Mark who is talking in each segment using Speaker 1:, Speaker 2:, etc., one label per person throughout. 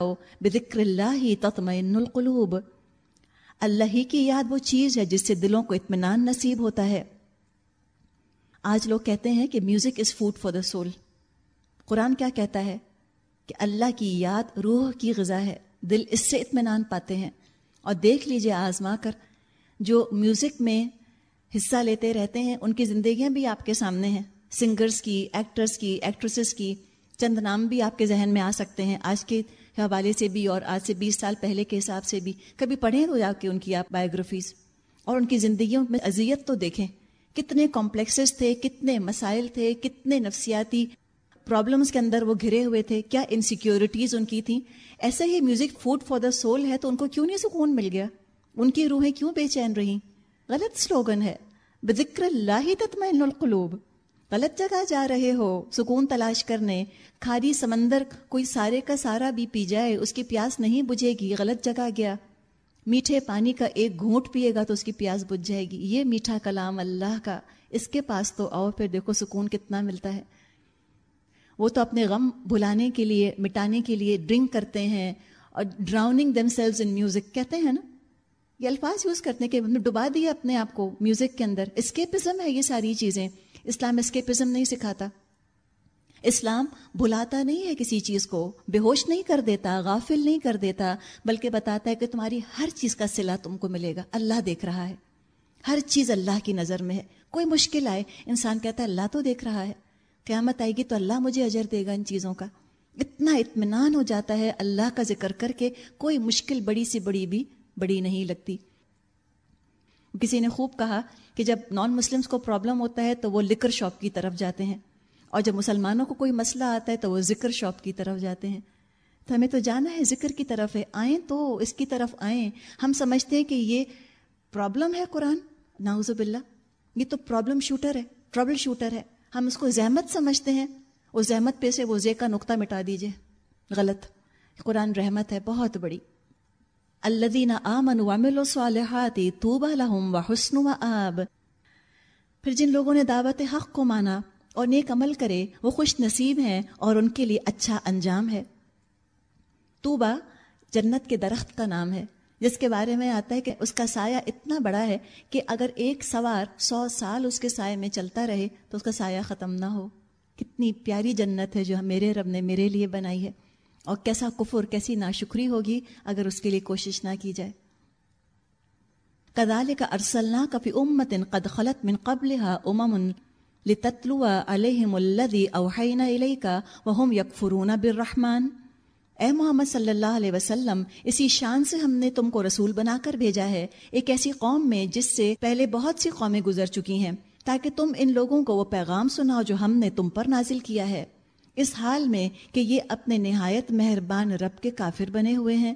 Speaker 1: بذکر اللہ تطمئن القلوب۔ اللہ ہی کی یاد وہ چیز ہے جس سے دلوں کو اطمینان نصیب ہوتا ہے۔ آج لوگ کہتے ہیں کہ music is food for the soul Quran کیا کہتا ہے؟ کہ اللہ کی یاد روح کی غذا ہے۔ دل اس سے اطمینان پاتے ہیں۔ اور دیکھ لیجیے آزما کر، جو میوزک میں حصہ لیتے رہتے ہیں، ان کی زندگیاں بھی آپ کے سامنے ہیں۔ سنگرز کی ایکٹرز کی ایکٹریسز کی، چند نام بھی آپ کے ذہن میں آ سکتے ہیں۔ آج کے حوالے سے بھی اور آج سے بیس سال پہلے کے حساب سے بھی کبھی پڑھیں تو جا کے ان کی آپ بایوگرافیز اور ان کی زندگیوں میں اذیت تو دیکھیں۔ کتنے کمپلیکسز تھے، کتنے مسائل تھے، کتنے نفسیاتی پرابلمس کے اندر وہ گھرے ہوئے تھے۔ کیا انسیکیورٹیز ان کی تھیں؟ ایسا ہی music food for the soul ہے تو ان کو کیوں نہیں سکون مل گیا؟ ان کی روحیں کیوں بے چین رہیں؟ غلط سلوگن ہے۔ بذکر اللہ تطمئن القلوب۔ غلط جگہ جا رہے ہو، سکون تلاش کرنے کھاری سمندر کوئی سارے کا سارا بھی پی جائے، اس کی پیاس نہیں بجھے گی، غلط جگہ گیا۔ میٹھے پانی کا ایک گھونٹ پیے گا تو اس کی پیاس بجھ جائے گی۔ یہ میٹھا کلام اللہ کا۔ اس کے پاس تو آؤ، پھر دیکھو سکون کتنا ملتا ہے۔ وہ تو اپنے غم بھلانے کے لیے، مٹانے کے لیے ڈرنک کرتے ہیں اور ڈراؤننگ دم سیلز ان میوزک کہتے ہیں نا؟ یہ الفاظ یوز کرتے کہ ڈبا دیا اپنے آپ کو میوزک کے اندر۔ اسکیپزم ہے یہ ساری چیزیں۔ اسلام اسکیپزم نہیں سکھاتا۔ اسلام بھلاتا نہیں ہے کسی چیز کو بے ہوش نہیں کر دیتا، غافل نہیں کر دیتا، بلکہ بتاتا ہے کہ تمہاری ہر چیز کا صلہ تم کو ملے گا۔ اللہ دیکھ رہا ہے۔ ہر چیز اللہ کی نظر میں ہے۔ کوئی مشکل آئے، انسان کہتا ہے اللہ تو دیکھ رہا ہے۔ قیامت آئے گی تو اللہ مجھے اجر دے گا ان چیزوں کا۔ اتنا اطمینان ہو جاتا ہے اللہ کا ذکر کر کے، کوئی مشکل بڑی سی بڑی بھی بڑی نہیں لگتی۔ کسی نے خوب کہا کہ جب نان مسلمس کو پرابلم ہوتا ہے تو وہ لکر شاپ کی طرف جاتے ہیں اور جب مسلمانوں کو کوئی مسئلہ آتا ہے تو وہ ذکر شاپ کی طرف جاتے ہیں۔ تو ہمیں تو جانا ہے ذکر کی طرف ہے، آئیں تو اس کی طرف آئیں۔ ہم سمجھتے ہیں کہ یہ پرابلم ہے قرآن ناؤز باللہ۔ یہ تو پرابلم شوٹر ہے ٹربل شوٹر ہے۔ ہم اس کو زحمت سمجھتے ہیں۔ اس زحمت پہ سے وہ زے کا نقطہ مٹا دیجیے۔ غلط۔ قرآن رحمت ہے، بہت بڑی۔ الذین آمنوا وعملوا الصالحات طوبى لهم وحسن مآب. پھر جن لوگوں نے دعوت حق کو مانا اور نیک عمل کرے، وہ خوش نصیب ہیں اور ان کے لیے اچھا انجام ہے۔ توبہ جنت کے درخت کا نام ہے، جس کے بارے میں آتا ہے کہ اس کا سایہ اتنا بڑا ہے کہ اگر ایک سوار سو سال اس کے سائے میں چلتا رہے تو اس کا سایہ ختم نہ ہو۔ کتنی پیاری جنت ہے جو میرے رب نے میرے لیے بنائی ہے۔ اور کیسا کفر، کیسی ناشکری ہوگی اگر اس کے لیے کوشش نہ کی جائے۔ کدال کا ارسلنا کفی امت قد خلط من قبل امن لتتلو علیہم الذی اوحینا الیکا وهم یکفرون بالرحمن۔ اے محمد صلی اللہ علیہ وسلم، اسی شان سے ہم نے تم کو رسول بنا کر بھیجا ہے، ایک ایسی قوم میں جس سے پہلے بہت سی قومیں گزر چکی ہیں، تاکہ تم ان لوگوں کو وہ پیغام سناؤ جو ہم نے تم پر نازل کیا ہے۔ اس حال میں کہ یہ اپنے نہایت مہربان رب کے کافر بنے ہوئے ہیں۔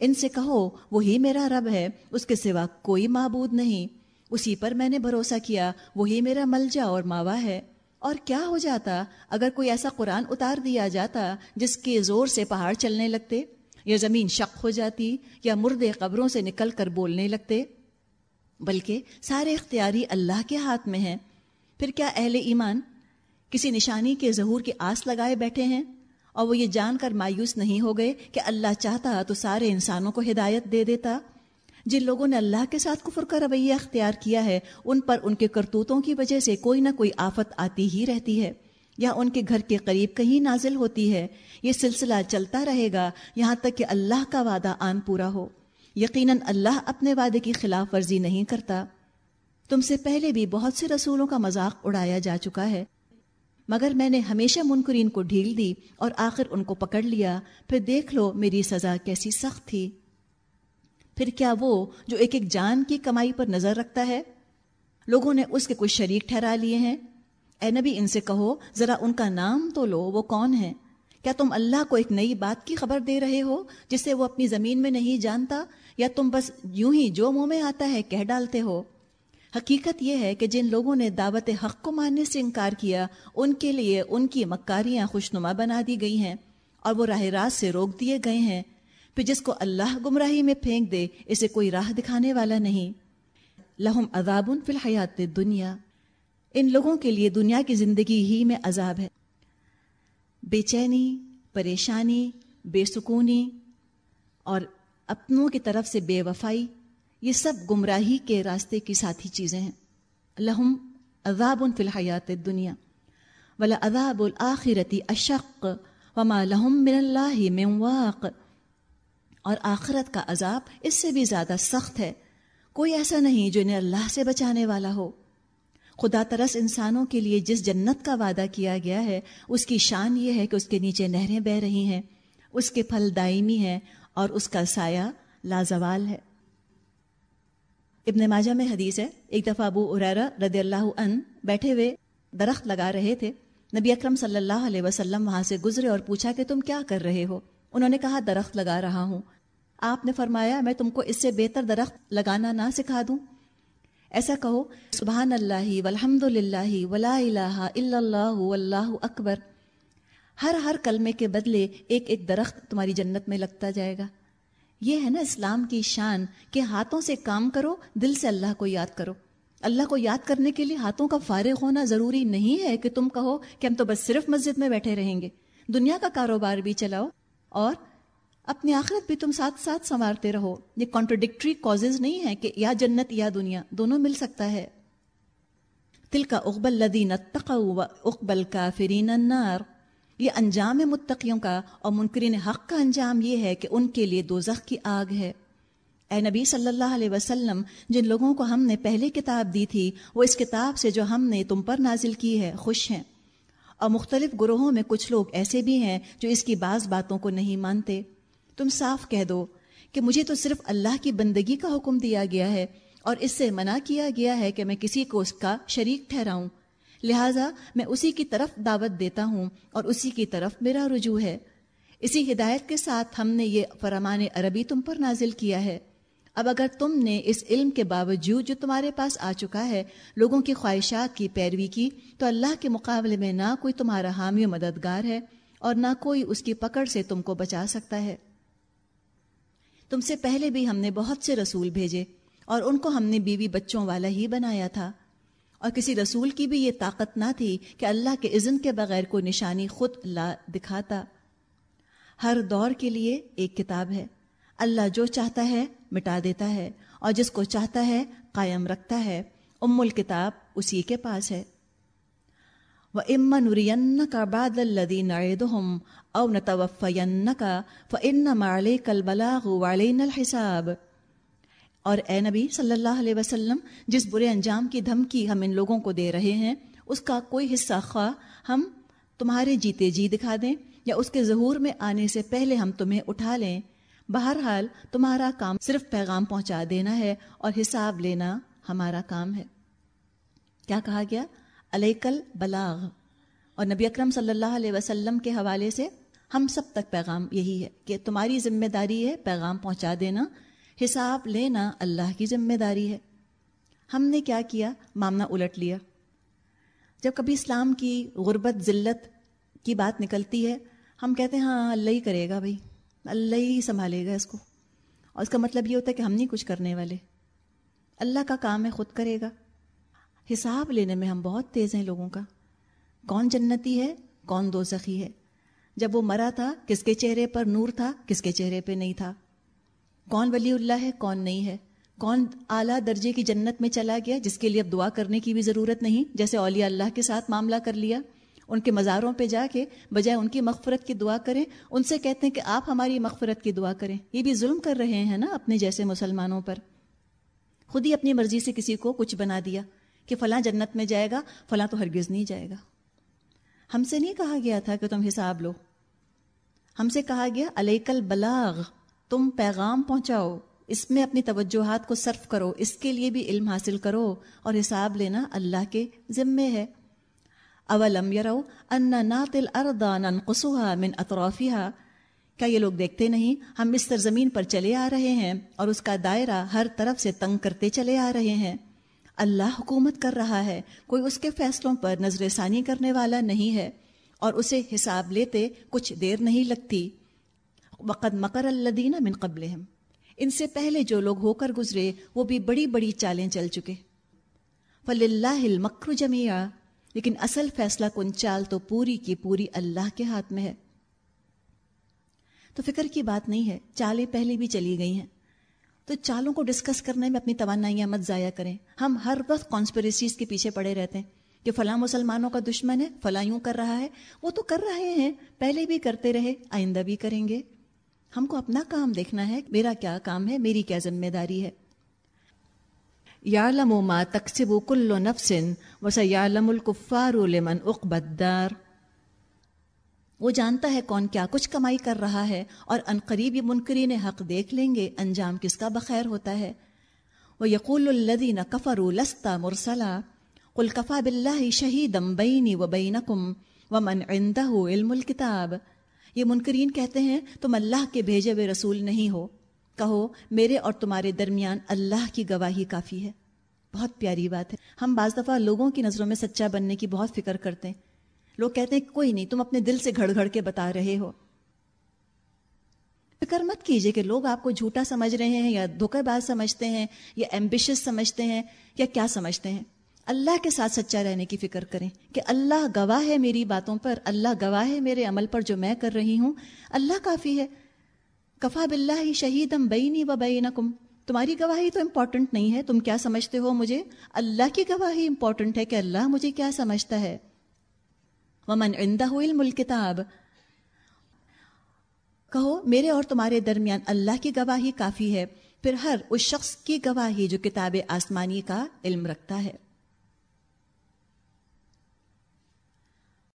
Speaker 1: ان سے کہو، وہی میرا رب ہے، اس کے سوا کوئی معبود نہیں۔ اسی پر میں نے بھروسہ کیا، وہی میرا ملجا اور ماوا ہے۔ اور کیا ہو جاتا اگر کوئی ایسا قرآن اتار دیا جاتا جس کے زور سے پہاڑ چلنے لگتے، یا زمین شق ہو جاتی، یا مردے قبروں سے نکل کر بولنے لگتے؟ بلکہ سارے اختیاری اللہ کے ہاتھ میں ہیں۔ پھر کیا اہل ایمان کسی نشانی کے ظہور کی آس لگائے بیٹھے ہیں اور وہ یہ جان کر مایوس نہیں ہو گئے کہ اللہ چاہتا تو سارے انسانوں کو ہدایت دے دیتا۔ جن لوگوں نے اللہ کے ساتھ کفر کا رویہ اختیار کیا ہے، ان پر ان کے کرتوتوں کی وجہ سے کوئی نہ کوئی آفت آتی ہی رہتی ہے۔ یا ان کے گھر کے قریب کہیں نازل ہوتی ہے۔ یہ سلسلہ چلتا رہے گا یہاں تک کہ اللہ کا وعدہ آن پورا ہو۔ یقیناً اللہ اپنے وعدے کی خلاف ورزی نہیں کرتا۔ تم سے پہلے بھی بہت سے رسولوں کا مذاق اڑایا جا چکا ہے۔ مگر میں نے ہمیشہ منکرین کو ڈھیل دی اور آخر ان کو پکڑ لیا، پھر دیکھ لو میری سزا کیسی سخت تھی۔ پھر کیا وہ جو ایک ایک جان کی کمائی پر نظر رکھتا ہے؟ لوگوں نے اس کے کچھ شریک ٹھہرا لیے ہیں۔ اے نبی، ان سے کہو، ذرا ان کا نام تو لو، وہ کون ہے کیا تم اللہ کو ایک نئی بات کی خبر دے رہے ہو جسے وہ اپنی زمین میں نہیں جانتا؟ یا تم بس یوں ہی جو منہ میں آتا ہے کہہ ڈالتے ہو؟ حقیقت یہ ہے کہ جن لوگوں نے دعوت حق کو ماننے سے انکار کیا، ان کے لیے ان کی مکاریاں خوشنما بنا دی گئی ہیں اور وہ راہ راست سے روک دیے گئے ہیں۔ پھر جس کو اللہ گمراہی میں پھینک دے، اسے کوئی راہ دکھانے والا نہیں۔ لہم عذاب فی الحیات دنیا ان لوگوں کے لیے دنیا کی زندگی ہی میں عذاب ہے۔ بے چینی، پریشانی، بے سکونی اور اپنوں کی طرف سے بے وفائی۔ یہ سب گمراہی کے راستے کی ساتھی چیزیں ہیں۔ لہم عذاب فی الحیات دنیا ولا عذاب الآخرتی اشق وما لہم من اللہ من واق۔ اور آخرت کا عذاب اس سے بھی زیادہ سخت ہے۔ کوئی ایسا نہیں جو انہیں اللہ سے بچانے والا ہو۔ خدا ترس انسانوں کے لیے جس جنت کا وعدہ کیا گیا ہے، اس کی شان یہ ہے کہ اس کے نیچے نہریں بہ رہی ہیں، اس کے پھل دائمی ہیں اور اس کا سایہ لازوال ہے۔ ابن ماجہ میں حدیث ہے، ایک دفعہ ابو اریرا رضی اللہ عنہ بیٹھے ہوئے درخت لگا رہے تھے۔ نبی اکرم صلی اللہ علیہ وسلم وہاں سے گزرے اور پوچھا کہ تم کیا کر رہے ہو؟ انہوں نے کہا، درخت لگا رہا ہوں۔ آپ نے فرمایا، میں تم کو اس سے بہتر درخت لگانا نہ سکھا دوں۔ ایسا کہو، سبحان اللہ والحمد للہ ولا الہ الا اللہ واللہ اکبر۔ ہر ہر کلمے کے بدلے ایک ایک درخت تمہاری جنت میں لگتا جائے گا۔ یہ ہے نا اسلام کی شان کہ ہاتھوں سے کام کرو، دل سے اللہ کو یاد کرو۔ اللہ کو یاد کرنے کے لیے ہاتھوں کا فارغ ہونا ضروری نہیں ہے کہ تم کہو کہ ہم تو بس صرف مسجد میں بیٹھے رہیں گے۔ دنیا کا کاروبار بھی چلاؤ اور اپنی آخرت بھی تم ساتھ ساتھ سنوارتے رہو۔ یہ کانٹروڈکٹری کازز نہیں ہے کہ یا جنت یا دنیا، دونوں مل سکتا ہے۔ تل کا اقبال لدین اقبل کا فرین النار۔ یہ انجام متقیوں کا اور منکرین حق کا انجام یہ ہے کہ ان کے لیے دوزخ کی آگ ہے۔ اے نبی صلی اللہ علیہ وسلم، جن لوگوں کو ہم نے پہلے کتاب دی تھی، وہ اس کتاب سے جو ہم نے تم پر نازل کی ہے، خوش ہیں۔ اور مختلف گروہوں میں کچھ لوگ ایسے بھی ہیں جو اس کی بعض باتوں کو نہیں مانتے۔ تم صاف کہہ دو کہ مجھے تو صرف اللہ کی بندگی کا حکم دیا گیا ہے اور اس سے منع کیا گیا ہے کہ میں کسی کو اس کا شریک ٹھہراؤں۔ لہٰذا میں اسی کی طرف دعوت دیتا ہوں اور اسی کی طرف میرا رجوع ہے۔ اسی ہدایت کے ساتھ ہم نے یہ فرمان عربی تم پر نازل کیا ہے۔ اب اگر تم نے اس علم کے باوجود جو تمہارے پاس آ چکا ہے، لوگوں کی خواہشات کی پیروی کی، تو اللہ کے مقابلے میں نہ کوئی تمہارا حامی و مددگار ہے اور نہ کوئی اس کی پکڑ سے تم کو بچا سکتا ہے۔ تم سے پہلے بھی ہم نے بہت سے رسول بھیجے اور ان کو ہم نے بیوی بچوں والا ہی بنایا تھا۔ اور کسی رسول کی بھی یہ طاقت نہ تھی کہ اللہ کے اذن کے بغیر کوئی نشانی خود لا دکھاتا۔ ہر دور کے لیے ایک کتاب ہے۔ اللہ جو چاہتا ہے مٹا دیتا ہے اور جس کو چاہتا ہے قائم رکھتا ہے۔ ام الکتاب اسی کے پاس ہے۔ وہ امن ارین کا باد الدین او نتوفین کا فن مال کل بلاغ والین الحساب۔ اور اے نبی صلی اللہ علیہ وسلم، جس برے انجام کی دھمکی ہم ان لوگوں کو دے رہے ہیں، اس کا کوئی حصہ خواہ ہم تمہارے جیتے جی دکھا دیں یا اس کے ظہور میں آنے سے پہلے ہم تمہیں اٹھا لیں، بہرحال تمہارا کام صرف پیغام پہنچا دینا ہے اور حساب لینا ہمارا کام ہے۔ کیا کہا گیا؟ علیکل بلاغ اور نبی اکرم صلی اللہ علیہ وسلم کے حوالے سے ہم سب تک پیغام یہی ہے کہ تمہاری ذمہ داری ہے پیغام پہنچا دینا حساب لینا اللہ کی ذمہ داری ہے۔ ہم نے کیا کیا؟ معاملہ الٹ لیا۔ جب کبھی اسلام کی غربت، ذلت کی بات نکلتی ہے، ہم کہتے ہیں ہاں اللہ ہی کرے گا بھائی۔ اللہ ہی سنبھالے گا اس کو۔ اور اس کا مطلب یہ ہوتا ہے کہ ہم نہیں کچھ کرنے والے۔ اللہ کا کام ہے خود کرے گا۔ حساب لینے میں ہم بہت تیز ہیں لوگوں کا۔ کون جنتی ہے؟ کون دو سخی ہے؟ جب وہ مرا تھا، کس کے چہرے پر نور تھا، کس کے چہرے پہ نہیں تھا؟ کون ولی اللہ ہے، کون نہیں ہے؟ کون اعلیٰ درجے کی جنت میں چلا گیا، جس کے لیے اب دعا کرنے کی بھی ضرورت نہیں؟ جیسے اولیاء اللہ کے ساتھ معاملہ کر لیا، ان کے مزاروں پہ جا کے بجائے ان کی مغفرت کی دعا کریں، ان سے کہتے ہیں کہ آپ ہماری مغفرت کی دعا کریں۔ یہ بھی ظلم کر رہے ہیں نا اپنے جیسے مسلمانوں پر۔ خود ہی اپنی مرضی سے کسی کو کچھ بنا دیا کہ فلاں جنت میں جائے گا، فلاں تو ہرگز نہیں جائے گا۔ ہم سے نہیں کہا گیا تھا کہ تم حساب لو۔ ہم سے کہا گیا، علیکل بلاغ۔ تم پیغام پہنچاؤ، اس میں اپنی توجہات کو صرف کرو، اس کے لیے بھی علم حاصل کرو اور حساب لینا اللہ کے ذمے ہے۔ اولم یرو ان نات الارض ننقصها من اطرافها کیا یہ لوگ دیکھتے نہیں، ہم اس سرزمین پر چلے آ رہے ہیں اور اس کا دائرہ ہر طرف سے تنگ کرتے چلے آ رہے ہیں۔ اللہ حکومت کر رہا ہے، کوئی اس کے فیصلوں پر نظر ثانی کرنے والا نہیں ہے اور اسے حساب لیتے کچھ دیر نہیں لگتی۔ وقت مکر الدینہ من قبل ان سے پہلے جو لوگ ہو کر گزرے، وہ بھی بڑی بڑی چالیں چل چکے۔ فل اللہ المکر جمیا لیکن اصل فیصلہ کن چال تو پوری کی پوری اللہ کے ہاتھ میں ہے۔ تو فکر کی بات نہیں ہے، چالیں پہلے بھی چلی گئی ہیں۔ تو چالوں کو ڈسکس کرنے میں اپنی توانائیاں مت ضائع کریں۔ ہم ہر وقت کانسپریسیز کے پیچھے پڑے رہتے ہیں کہ فلاں مسلمانوں کا دشمن ہے، فلاں یوں کر رہا ہے۔ وہ تو کر رہے ہیں، پہلے بھی کرتے رہے، آئندہ بھی کریں گے۔ ہم کو اپنا کام دیکھنا ہے، میرا کیا کام ہے، میری کیا ذمہ داری ہے؟ یا لم ما تقسب کل نفسن وسا یا لم الکفار لمن اقبدار وہ جانتا ہے کون کیا کچھ کمائی کر رہا ہے اور عنقریب منکرین حق دیکھ لیں گے، انجام کس کا بخیر ہوتا ہے۔ وہ یقول الدین کفر لستا مرسلا۔ کلکفا بلّہ شہیدم بینی و بینکم و من علم الکتاب یہ منکرین کہتے ہیں، تم اللہ کے بھیجے ہوئے رسول نہیں ہو۔ کہو، میرے اور تمہارے درمیان اللہ کی گواہی کافی ہے۔ بہت پیاری بات ہے۔ ہم بعض دفعہ لوگوں کی نظروں میں سچا بننے کی بہت فکر کرتے ہیں۔ لوگ کہتے ہیں، کوئی نہیں، تم اپنے دل سے گھڑ گھڑ کے بتا رہے ہو۔ فکر مت کیجیے کہ لوگ آپ کو جھوٹا سمجھ رہے ہیں یا دھوکہ باز سمجھتے ہیں یا ایمبیشس سمجھتے ہیں یا کیا سمجھتے ہیں۔ اللہ کے ساتھ سچا رہنے کی فکر کریں کہ اللہ گواہ ہے میری باتوں پر، اللہ گواہ ہے میرے عمل پر جو میں کر رہی ہوں۔ اللہ کافی ہے۔ کفا بلّہ شہیدم بینی و بینکم۔ تمہاری گواہی تو امپورٹنٹ نہیں ہے، تم کیا سمجھتے ہو مجھے؟ اللہ کی گواہی امپورٹنٹ ہے کہ اللہ مجھے کیا سمجھتا ہے۔ ومن عندہ علم الکتاب کہو، میرے اور تمہارے درمیان اللہ کی گواہی کافی ہے۔ پھر ہر اس شخص کی گواہی جو کتاب آسمانی کا علم رکھتا ہے۔